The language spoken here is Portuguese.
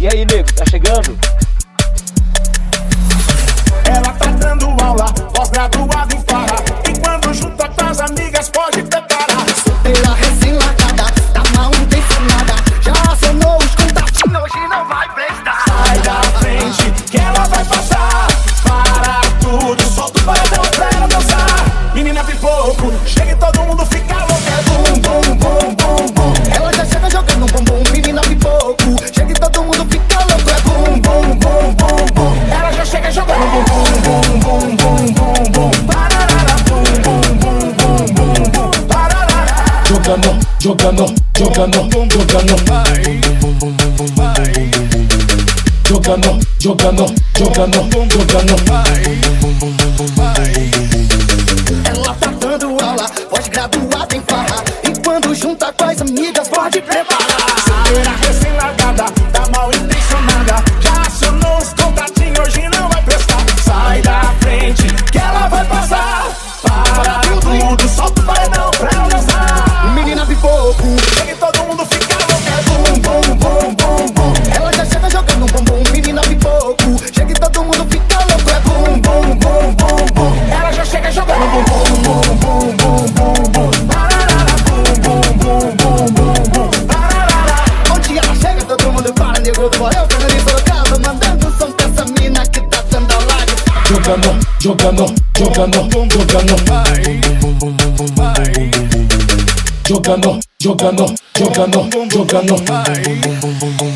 E aí, nego, tá chegando? jogando, jogando, jogando, jogando. Jogando, jogando, jogando, jogando. Ela tá dando aula, pode graduada em farra. E quando junta com as amigas, pode preparar. Solteira recém-largada, Jogando, jogando, jogando, jogando. Jogando, jogando, jogando, jogando.